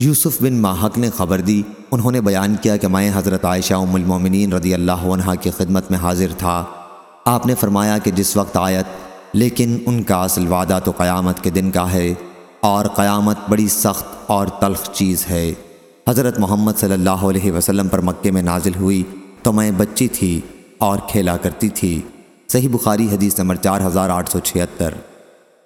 یوسف بن ماہک نے خبر دی، انہوں نے بیان کیا کہ میں حضرت عائشہ ام المومنین رضی اللہ عنہ کی خدمت میں حاضر تھا۔ آپ نے فرمایا کہ جس وقت آیت، لیکن ان کا اصل وعدہ تو قیامت کے دن کا ہے، اور قیامت بڑی سخت اور تلخ چیز ہے۔ حضرت محمد صلی اللہ علیہ وسلم پر مکے میں نازل ہوئی تو میں بچی تھی اور کھیلا کرتی تھی۔ صحیح بخاری حدیث نمبر چار ہزار آٹھ سو چھہتر۔